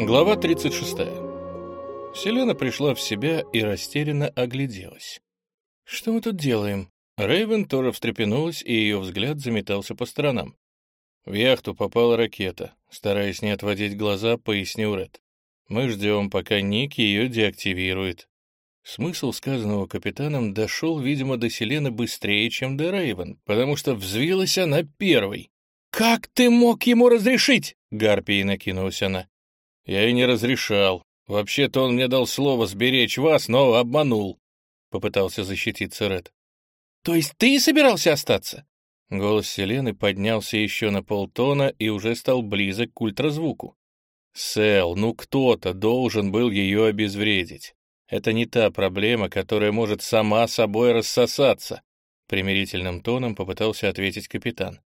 Глава 36. Селена пришла в себя и растерянно огляделась. «Что мы тут делаем?» Рэйвен тоже встрепенулась, и ее взгляд заметался по сторонам. В яхту попала ракета. Стараясь не отводить глаза, пояснил Ред. «Мы ждем, пока Ник ее деактивирует». Смысл сказанного капитаном дошел, видимо, до Селены быстрее, чем до Рэйвен, потому что взвилась она первой. «Как ты мог ему разрешить?» — гарпией накинулась она. «Я и не разрешал. Вообще-то он мне дал слово сберечь вас, но обманул», — попытался защититься Ред. «То есть ты собирался остаться?» Голос Селены поднялся еще на полтона и уже стал близок к ультразвуку. «Сэл, ну кто-то должен был ее обезвредить. Это не та проблема, которая может сама собой рассосаться», — примирительным тоном попытался ответить капитан.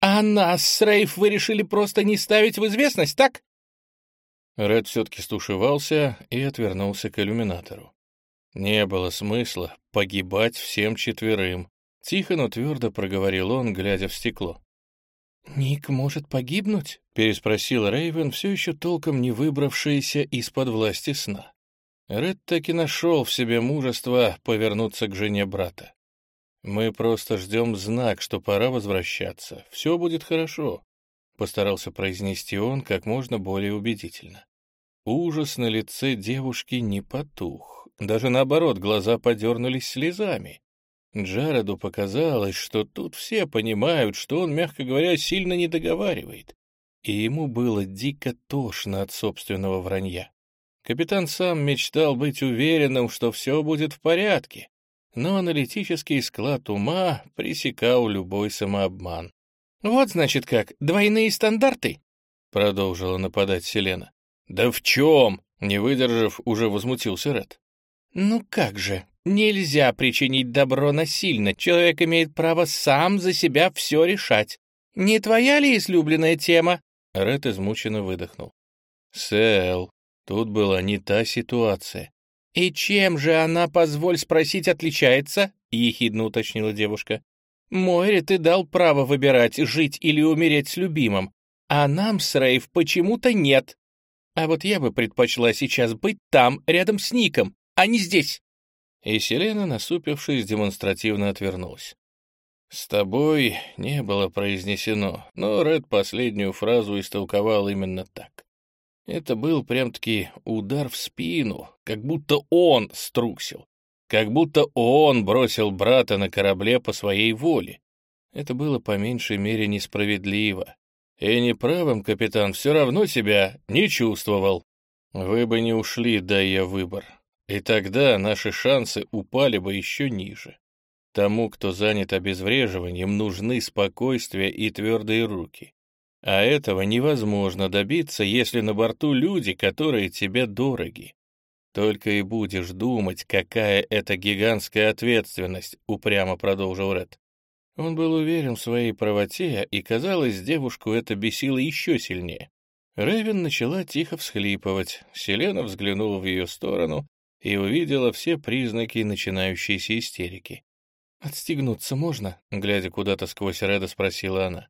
«А нас с Рейф вы решили просто не ставить в известность, так?» Ред все-таки стушевался и отвернулся к иллюминатору. Не было смысла погибать всем четверым. Тихо, но твердо проговорил он, глядя в стекло. «Ник может погибнуть?» — переспросил Рейвен, все еще толком не выбравшийся из-под власти сна. Ред так и нашел в себе мужество повернуться к жене брата. «Мы просто ждем знак, что пора возвращаться. Все будет хорошо», — постарался произнести он как можно более убедительно. Ужас на лице девушки не потух. Даже наоборот, глаза подернулись слезами. Джареду показалось, что тут все понимают, что он, мягко говоря, сильно не договаривает. И ему было дико тошно от собственного вранья. Капитан сам мечтал быть уверенным, что все будет в порядке, но аналитический склад ума пресекал любой самообман. «Вот, значит, как, двойные стандарты?» — продолжила нападать Селена. «Да в чем?» — не выдержав, уже возмутился Ред. «Ну как же, нельзя причинить добро насильно, человек имеет право сам за себя все решать. Не твоя ли излюбленная тема?» Ред измученно выдохнул. «Сэл, тут была не та ситуация». «И чем же она, позволь спросить, отличается?» — ехидно уточнила девушка. «Мойре ты дал право выбирать, жить или умереть с любимым, а нам с Рейв почему-то нет. А вот я бы предпочла сейчас быть там, рядом с Ником, а не здесь. И Селена, насупившись, демонстративно отвернулась. «С тобой не было произнесено, но Ред последнюю фразу истолковал именно так. Это был прям-таки удар в спину, как будто он струсил, как будто он бросил брата на корабле по своей воле. Это было по меньшей мере несправедливо, и неправым капитан все равно себя не чувствовал. Вы бы не ушли, дай я выбор. И тогда наши шансы упали бы еще ниже. Тому, кто занят обезвреживанием, нужны спокойствие и твердые руки. А этого невозможно добиться, если на борту люди, которые тебе дороги. Только и будешь думать, какая это гигантская ответственность, упрямо продолжил Ред. Он был уверен в своей правоте, и, казалось, девушку это бесило еще сильнее. Рэвен начала тихо всхлипывать. Селена взглянула в ее сторону и увидела все признаки начинающейся истерики. «Отстегнуться можно?» — глядя куда-то сквозь Реда, спросила она.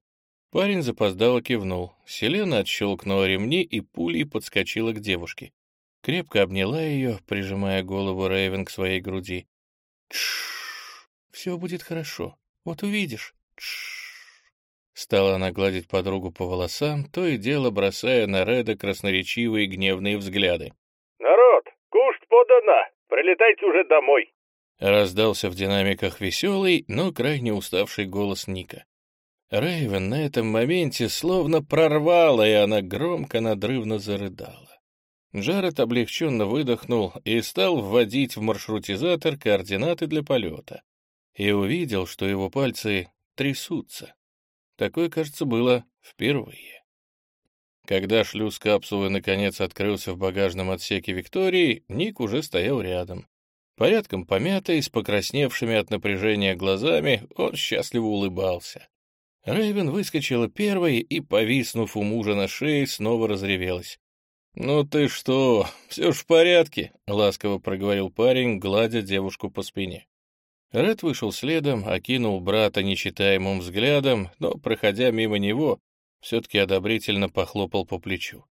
Парень запоздало кивнул. Селена отщелкнула ремни и пулей подскочила к девушке. Крепко обняла ее, прижимая голову Рэйвен к своей груди. «Тш, все будет хорошо. Вот увидишь. Стала она гладить подругу по волосам, то и дело бросая на Реда красноречивые гневные взгляды. «Народ, кушать подана! Прилетайте уже домой!» Раздался в динамиках веселый, но крайне уставший голос Ника. Рейвен на этом моменте словно прорвала, и она громко надрывно зарыдала. Джаред облегченно выдохнул и стал вводить в маршрутизатор координаты для полета и увидел, что его пальцы трясутся. Такое, кажется, было впервые. Когда шлюз капсулы наконец открылся в багажном отсеке Виктории, Ник уже стоял рядом. Порядком помятый, с покрасневшими от напряжения глазами, он счастливо улыбался. Рэйвен выскочила первой и, повиснув у мужа на шее, снова разревелась. «Ну ты что, все ж в порядке?» — ласково проговорил парень, гладя девушку по спине. Ред вышел следом, окинул брата нечитаемым взглядом, но, проходя мимо него, все-таки одобрительно похлопал по плечу.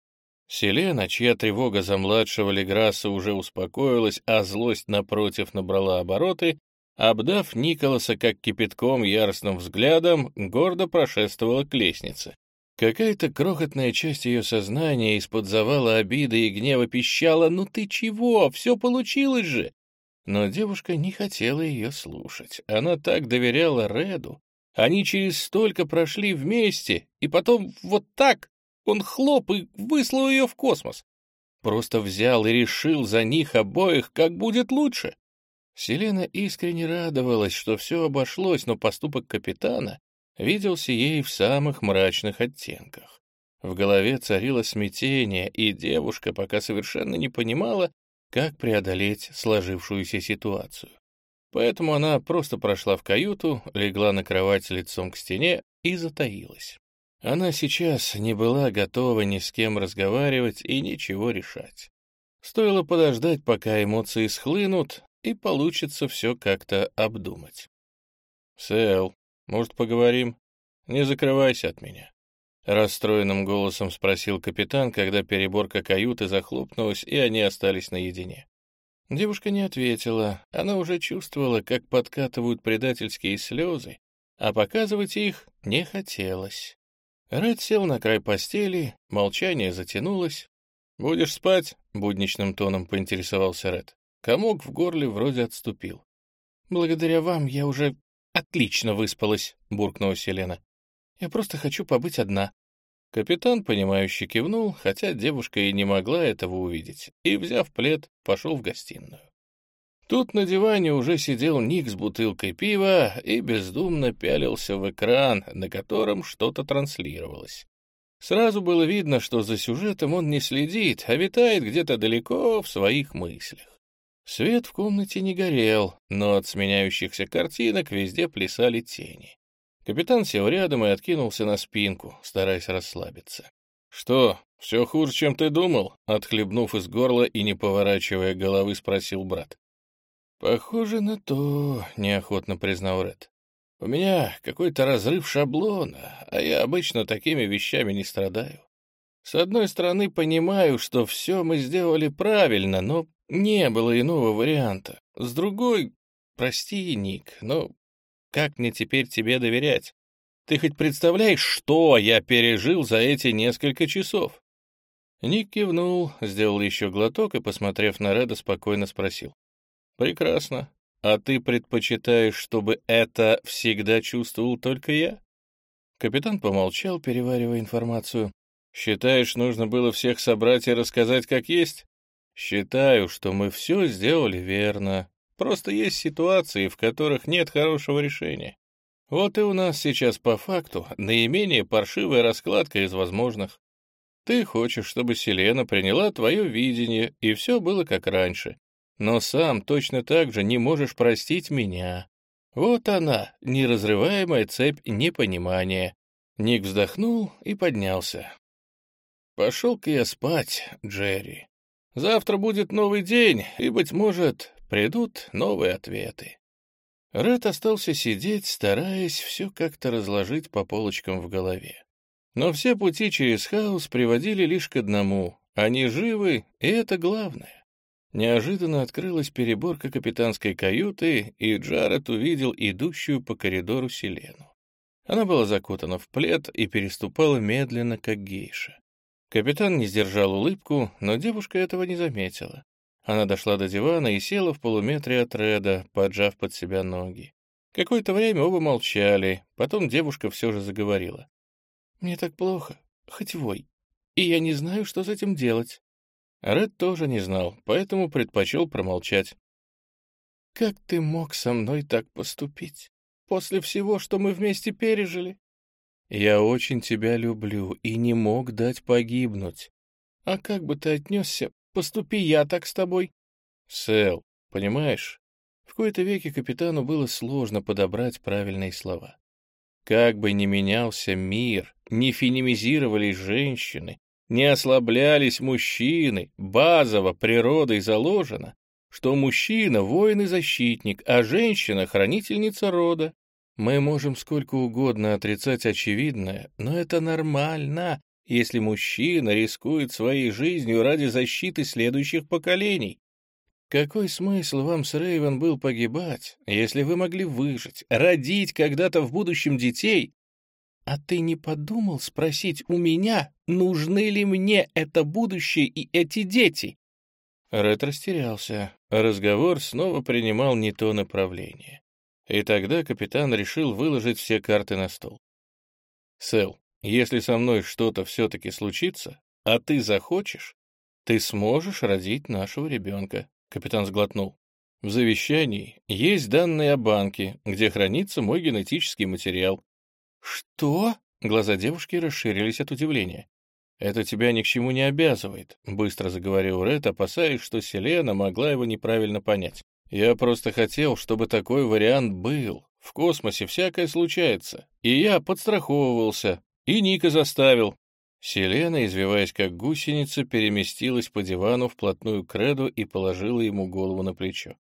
Селена, чья тревога за младшего Леграсса уже успокоилась, а злость напротив набрала обороты, обдав Николаса как кипятком яростным взглядом, гордо прошествовала к лестнице. Какая-то крохотная часть ее сознания из-под завала обиды и гнева пищала «Ну ты чего? Все получилось же!» Но девушка не хотела ее слушать. Она так доверяла Реду. Они через столько прошли вместе, и потом вот так он хлоп и выслал ее в космос. Просто взял и решил за них обоих, как будет лучше. Селена искренне радовалась, что все обошлось, но поступок капитана виделся ей в самых мрачных оттенках. В голове царило смятение, и девушка пока совершенно не понимала, как преодолеть сложившуюся ситуацию. Поэтому она просто прошла в каюту, легла на кровать лицом к стене и затаилась. Она сейчас не была готова ни с кем разговаривать и ничего решать. Стоило подождать, пока эмоции схлынут, и получится все как-то обдумать. «Сэл, может, поговорим? Не закрывайся от меня». Расстроенным голосом спросил капитан, когда переборка каюты захлопнулась, и они остались наедине. Девушка не ответила, она уже чувствовала, как подкатывают предательские слезы, а показывать их не хотелось. Ред сел на край постели, молчание затянулось. «Будешь спать?» — будничным тоном поинтересовался Ред. Комок в горле вроде отступил. «Благодаря вам я уже отлично выспалась», — буркнула Селена. «Я просто хочу побыть одна». Капитан, понимающе кивнул, хотя девушка и не могла этого увидеть, и, взяв плед, пошел в гостиную. Тут на диване уже сидел Ник с бутылкой пива и бездумно пялился в экран, на котором что-то транслировалось. Сразу было видно, что за сюжетом он не следит, а витает где-то далеко в своих мыслях. Свет в комнате не горел, но от сменяющихся картинок везде плясали тени. Капитан сел рядом и откинулся на спинку, стараясь расслабиться. «Что, все хуже, чем ты думал?» Отхлебнув из горла и не поворачивая головы, спросил брат. «Похоже на то», — неохотно признал Ред. «У меня какой-то разрыв шаблона, а я обычно такими вещами не страдаю. С одной стороны, понимаю, что все мы сделали правильно, но не было иного варианта. С другой, прости, Ник, но как мне теперь тебе доверять? Ты хоть представляешь, что я пережил за эти несколько часов?» Ник кивнул, сделал еще глоток и, посмотрев на Реда, спокойно спросил. Прекрасно. А ты предпочитаешь, чтобы это всегда чувствовал только я? Капитан помолчал, переваривая информацию. Считаешь, нужно было всех собрать и рассказать, как есть? Считаю, что мы все сделали верно. Просто есть ситуации, в которых нет хорошего решения. Вот и у нас сейчас по факту наименее паршивая раскладка из возможных. Ты хочешь, чтобы Селена приняла твое видение, и все было как раньше но сам точно так же не можешь простить меня. Вот она, неразрываемая цепь непонимания. Ник вздохнул и поднялся. Пошел-ка я спать, Джерри. Завтра будет новый день, и, быть может, придут новые ответы. Ред остался сидеть, стараясь все как-то разложить по полочкам в голове. Но все пути через хаос приводили лишь к одному — они живы, и это главное. Неожиданно открылась переборка капитанской каюты, и Джаред увидел идущую по коридору Селену. Она была закутана в плед и переступала медленно, как гейша. Капитан не сдержал улыбку, но девушка этого не заметила. Она дошла до дивана и села в полуметре от Реда, поджав под себя ноги. Какое-то время оба молчали, потом девушка все же заговорила. «Мне так плохо, хоть вой, и я не знаю, что с этим делать». Ред тоже не знал, поэтому предпочел промолчать. «Как ты мог со мной так поступить? После всего, что мы вместе пережили?» «Я очень тебя люблю и не мог дать погибнуть. А как бы ты отнесся, поступи я так с тобой?» «Сэл, понимаешь?» В кои-то веки капитану было сложно подобрать правильные слова. Как бы ни менялся мир, не фенимизировались женщины, не ослаблялись мужчины, базово природой заложено, что мужчина — воин и защитник, а женщина — хранительница рода. Мы можем сколько угодно отрицать очевидное, но это нормально, если мужчина рискует своей жизнью ради защиты следующих поколений? Какой смысл вам с Рейвен был погибать, если вы могли выжить, родить когда-то в будущем детей? А ты не подумал спросить у меня, нужны ли мне это будущее и эти дети? Ред растерялся. Разговор снова принимал не то направление. И тогда капитан решил выложить все карты на стол. «Сэл, если со мной что-то все-таки случится, а ты захочешь, ты сможешь родить нашего ребенка. Капитан сглотнул. В завещании есть данные о банке, где хранится мой генетический материал. Что? Глаза девушки расширились от удивления. «Это тебя ни к чему не обязывает», — быстро заговорил Ред, опасаясь, что Селена могла его неправильно понять. «Я просто хотел, чтобы такой вариант был. В космосе всякое случается. И я подстраховывался, и Ника заставил. Селена, извиваясь как гусеница, переместилась по дивану вплотную к Реду и положила ему голову на плечо.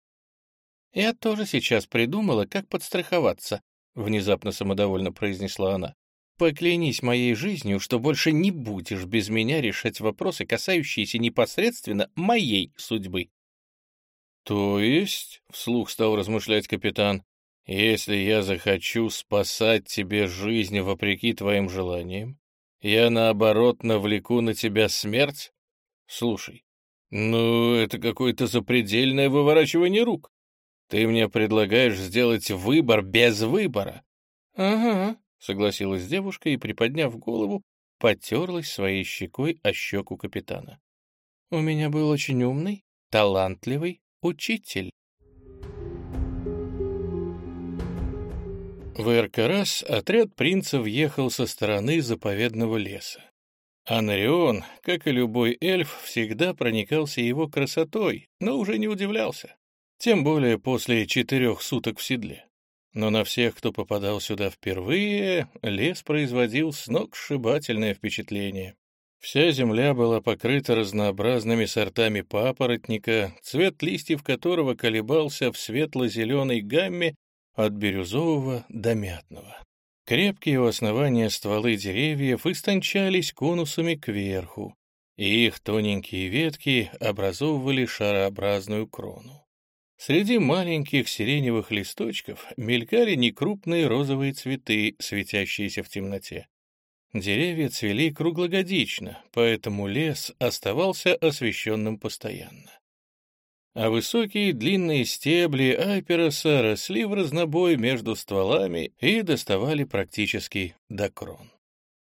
«Я тоже сейчас придумала, как подстраховаться», — внезапно самодовольно произнесла она. «Поклянись моей жизнью, что больше не будешь без меня решать вопросы, касающиеся непосредственно моей судьбы». «То есть», — вслух стал размышлять капитан, «если я захочу спасать тебе жизнь вопреки твоим желаниям, я, наоборот, навлеку на тебя смерть? Слушай, ну, это какое-то запредельное выворачивание рук. Ты мне предлагаешь сделать выбор без выбора. Ага, согласилась девушка и, приподняв голову, потерлась своей щекой о щеку капитана. У меня был очень умный, талантливый учитель. В Эркарас отряд принцев ехал со стороны заповедного леса. Анарион, как и любой эльф, всегда проникался его красотой, но уже не удивлялся. Тем более после четырех суток в седле. Но на всех, кто попадал сюда впервые, лес производил сногсшибательное впечатление. Вся земля была покрыта разнообразными сортами папоротника, цвет листьев которого колебался в светло-зеленой гамме от бирюзового до мятного. Крепкие у основания стволы деревьев истончались конусами кверху, и их тоненькие ветки образовывали шарообразную крону. Среди маленьких сиреневых листочков мелькали некрупные розовые цветы, светящиеся в темноте. Деревья цвели круглогодично, поэтому лес оставался освещенным постоянно а высокие длинные стебли айпероса росли в разнобой между стволами и доставали практически до крон.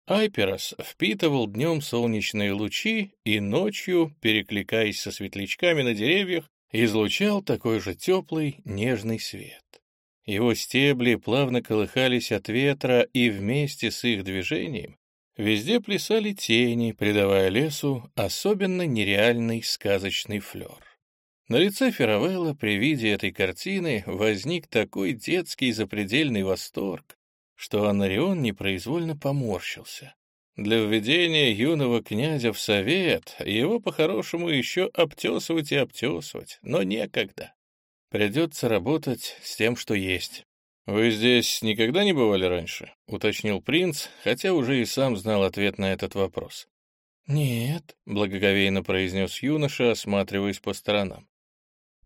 Айперос впитывал днем солнечные лучи и ночью, перекликаясь со светлячками на деревьях, излучал такой же теплый, нежный свет. Его стебли плавно колыхались от ветра, и вместе с их движением везде плясали тени, придавая лесу особенно нереальный сказочный флер. На лице Феравелла при виде этой картины возник такой детский запредельный восторг, что Анарион непроизвольно поморщился. Для введения юного князя в совет его по-хорошему еще обтесывать и обтесывать, но некогда. Придется работать с тем, что есть. «Вы здесь никогда не бывали раньше?» — уточнил принц, хотя уже и сам знал ответ на этот вопрос. «Нет», — благоговейно произнес юноша, осматриваясь по сторонам.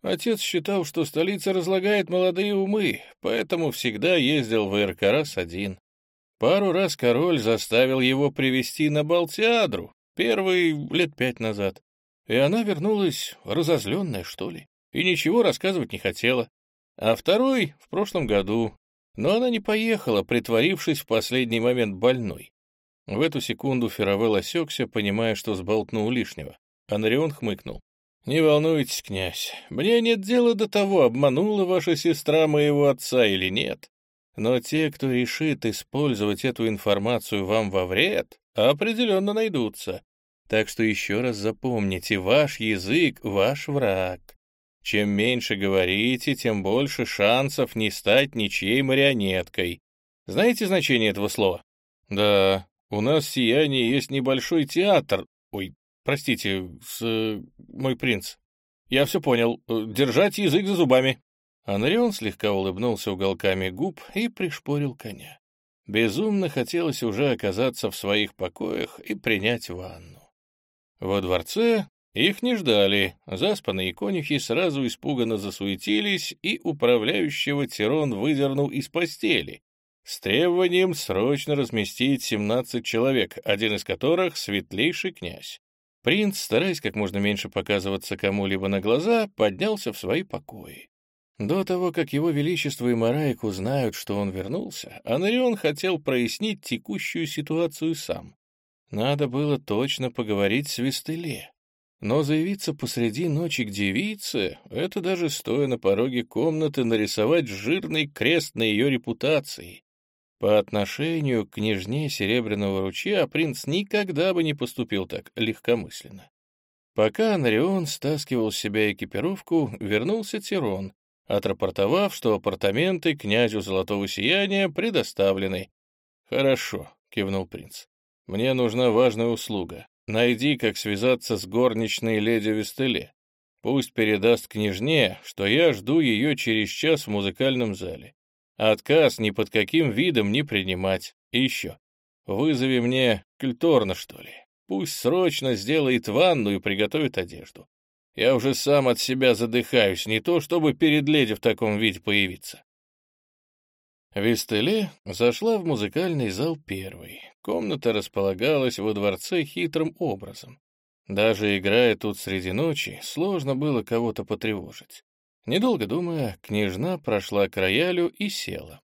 Отец считал, что столица разлагает молодые умы, поэтому всегда ездил в Эркарас один. Пару раз король заставил его привести на Балтиадру, первый лет пять назад. И она вернулась разозленная, что ли, и ничего рассказывать не хотела. А второй — в прошлом году. Но она не поехала, притворившись в последний момент больной. В эту секунду Феравел осекся, понимая, что сболтнул лишнего. Анрион хмыкнул. «Не волнуйтесь, князь, мне нет дела до того, обманула ваша сестра моего отца или нет. Но те, кто решит использовать эту информацию вам во вред, определенно найдутся. Так что еще раз запомните, ваш язык — ваш враг. Чем меньше говорите, тем больше шансов не стать ничьей марионеткой. Знаете значение этого слова? Да, у нас в Сиянии есть небольшой театр, ой, Простите, с... мой принц. Я все понял. Держать язык за зубами. Анрион слегка улыбнулся уголками губ и пришпорил коня. Безумно хотелось уже оказаться в своих покоях и принять ванну. Во дворце их не ждали, заспанные конюхи сразу испуганно засуетились, и управляющего Тирон выдернул из постели с требованием срочно разместить 17 человек, один из которых — светлейший князь. Принц, стараясь как можно меньше показываться кому-либо на глаза, поднялся в свои покои. До того, как его величество и Мараик узнают, что он вернулся, Анарион хотел прояснить текущую ситуацию сам. Надо было точно поговорить с Вестеле. Но заявиться посреди ночи к девице — это даже стоя на пороге комнаты нарисовать жирный крест на ее репутации. По отношению к княжне Серебряного ручья принц никогда бы не поступил так легкомысленно. Пока Анарион стаскивал с себя экипировку, вернулся Тирон, отрапортовав, что апартаменты князю Золотого Сияния предоставлены. «Хорошо», — кивнул принц. «Мне нужна важная услуга. Найди, как связаться с горничной леди Вестеле. Пусть передаст княжне, что я жду ее через час в музыкальном зале. Отказ ни под каким видом не принимать. И еще. Вызови мне Кельторна, что ли. Пусть срочно сделает ванну и приготовит одежду. Я уже сам от себя задыхаюсь, не то чтобы перед леди в таком виде появиться. Вестеле зашла в музыкальный зал первой. Комната располагалась во дворце хитрым образом. Даже играя тут среди ночи, сложно было кого-то потревожить. Недолго думая, княжна прошла к роялю и села.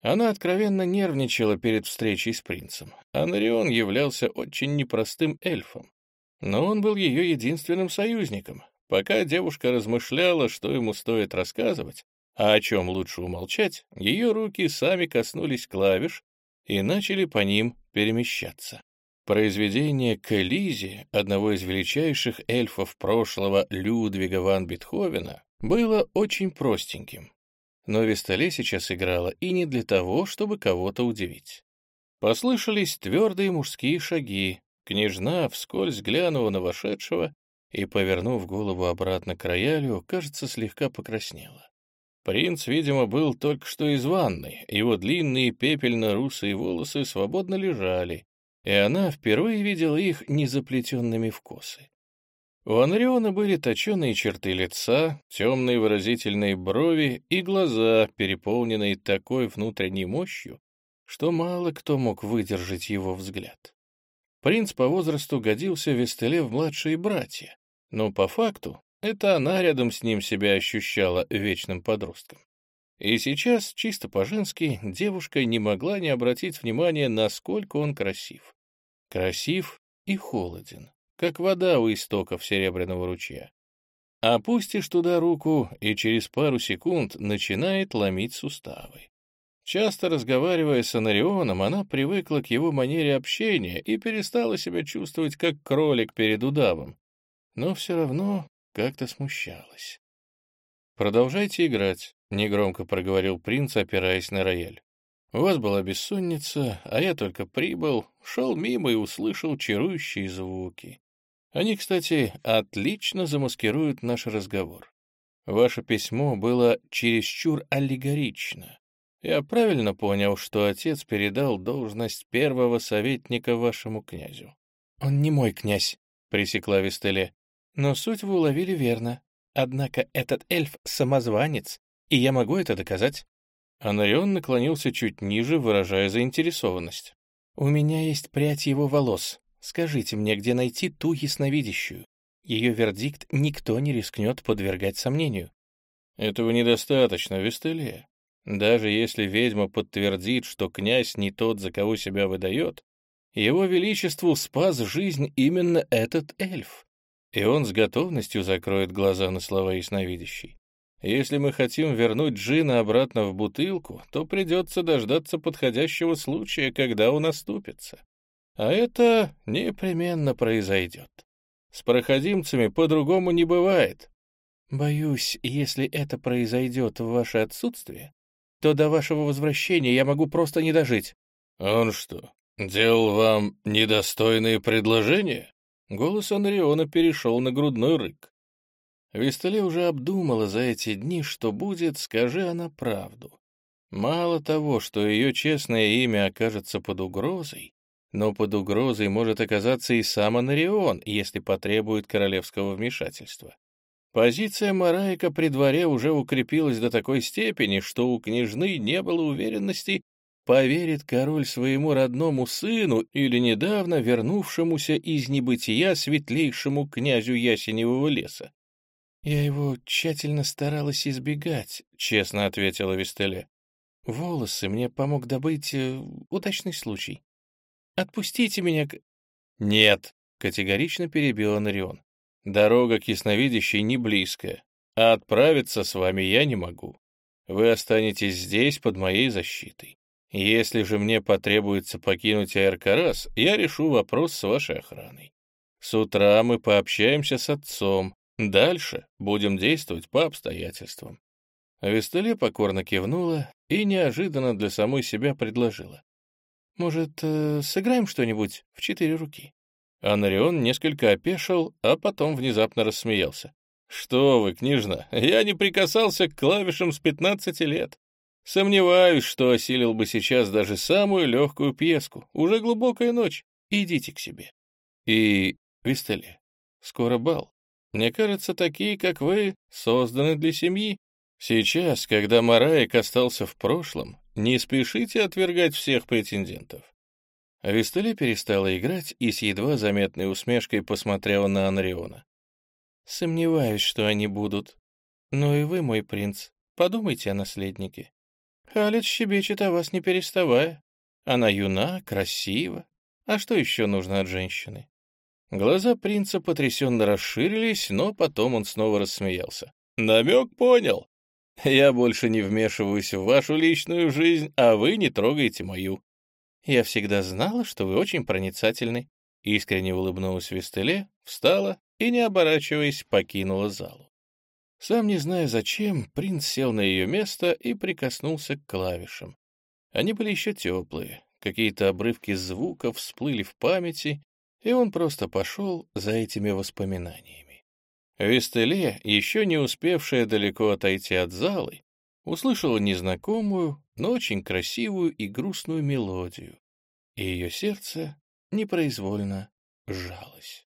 Она откровенно нервничала перед встречей с принцем. Анарион являлся очень непростым эльфом. Но он был ее единственным союзником. Пока девушка размышляла, что ему стоит рассказывать, а о чем лучше умолчать, ее руки сами коснулись клавиш и начали по ним перемещаться. Произведение Кализи, одного из величайших эльфов прошлого Людвига ван Бетховена, было очень простеньким. Но Вестале сейчас играла и не для того, чтобы кого-то удивить. Послышались твердые мужские шаги, Княжна вскользь глянула на вошедшего и, повернув голову обратно к роялю, кажется, слегка покраснела. Принц, видимо, был только что из ванны, его длинные пепельно-русые волосы свободно лежали, и она впервые видела их незаплетенными в косы. У Анриона были точеные черты лица, темные выразительные брови и глаза, переполненные такой внутренней мощью, что мало кто мог выдержать его взгляд. Принц по возрасту годился Вестеле в младшие братья, но по факту это она рядом с ним себя ощущала вечным подростком. И сейчас, чисто по-женски, девушка не могла не обратить внимания, насколько он красив. Красив и холоден, как вода у истоков Серебряного ручья. Опустишь туда руку, и через пару секунд начинает ломить суставы. Часто разговаривая с Анарионом, она привыкла к его манере общения и перестала себя чувствовать как кролик перед удавом, но все равно как-то смущалась. «Продолжайте играть», — негромко проговорил принц, опираясь на рояль. «У вас была бессонница, а я только прибыл, шел мимо и услышал чарующие звуки. Они, кстати, отлично замаскируют наш разговор. Ваше письмо было чересчур аллегорично. Я правильно понял, что отец передал должность первого советника вашему князю? Он не мой князь, пресекла Вестеле. Но суть вы уловили верно. Однако этот эльф — самозванец, и я могу это доказать. Анарион наклонился чуть ниже, выражая заинтересованность. «У меня есть прядь его волос. Скажите мне, где найти ту ясновидящую? Ее вердикт никто не рискнет подвергать сомнению». «Этого недостаточно, Вестелия. Даже если ведьма подтвердит, что князь не тот, за кого себя выдает, его величеству спас жизнь именно этот эльф, и он с готовностью закроет глаза на слова ясновидящей. Если мы хотим вернуть Джина обратно в бутылку, то придется дождаться подходящего случая, когда он оступится. А это непременно произойдет. С проходимцами по-другому не бывает. Боюсь, если это произойдет в ваше отсутствие, то до вашего возвращения я могу просто не дожить». «Он что, делал вам недостойные предложения?» Голос Анриона перешел на грудной рык. Вистале уже обдумала за эти дни, что будет, скажи она правду. Мало того, что ее честное имя окажется под угрозой, но под угрозой может оказаться и сам Анарион, если потребует королевского вмешательства. Позиция Мараика при дворе уже укрепилась до такой степени, что у княжны не было уверенности, поверит король своему родному сыну или недавно вернувшемуся из небытия светлейшему князю Ясеневого леса. «Я его тщательно старалась избегать», — честно ответила Вестеле. «Волосы мне помог добыть э, удачный случай. Отпустите меня к...» «Нет», — категорично перебил Анарион. «Дорога к ясновидящей не близкая, а отправиться с вами я не могу. Вы останетесь здесь под моей защитой. Если же мне потребуется покинуть Аэркарас, я решу вопрос с вашей охраной. С утра мы пообщаемся с отцом, дальше будем действовать по обстоятельствам». Вестеле покорно кивнула и неожиданно для самой себя предложила. «Может, э, сыграем что-нибудь в четыре руки?» Анарион несколько опешил, а потом внезапно рассмеялся. «Что вы, княжна, я не прикасался к клавишам с пятнадцати лет. Сомневаюсь, что осилил бы сейчас даже самую легкую пьеску. Уже глубокая ночь. Идите к себе. И, Вистеле, скоро бал. Мне кажется, такие, как вы, созданы для семьи. Сейчас, когда Мараек остался в прошлом, не спешите отвергать всех претендентов. Вистеле перестала играть и с едва заметной усмешкой посмотрела на Анриона. «Сомневаюсь, что они будут. Но и вы, мой принц, подумайте о наследнике. Халет щебечет о вас не переставая. Она юна, красива. А что еще нужно от женщины?» Глаза принца потрясенно расширились, но потом он снова рассмеялся. «Намек понял. Я больше не вмешиваюсь в вашу личную жизнь, а вы не трогаете мою. Я всегда знала, что вы очень проницательны. Искренне улыбнулась Вестеле, встала и, не оборачиваясь, покинула залу. Сам не зная зачем, принц сел на ее место и прикоснулся к клавишам. Они были еще теплые, какие-то обрывки звуков всплыли в памяти, и он просто пошел за этими воспоминаниями. Вестеле, еще не успевшая далеко отойти от залы, услышала незнакомую, но очень красивую и грустную мелодию, и ее сердце непроизвольно сжалось.